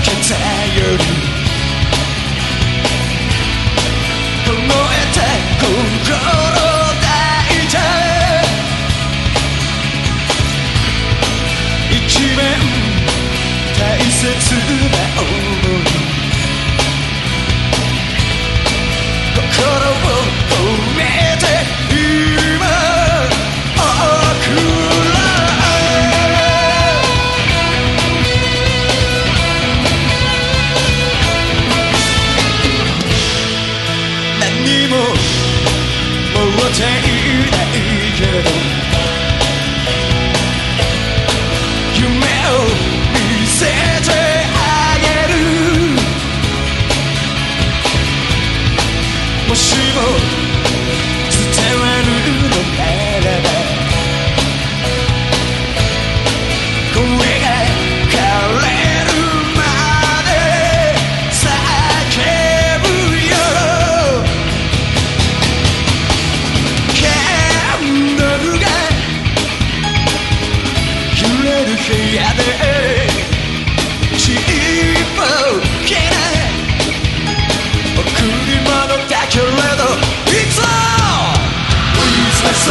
けてもっていないけど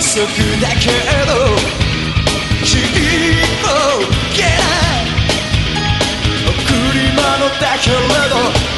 足だけどっぽけ贈り物だけれど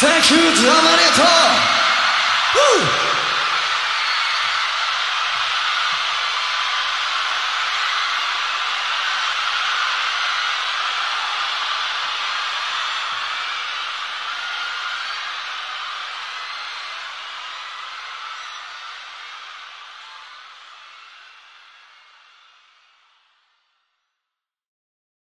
Thank you, Dramanito! Woo!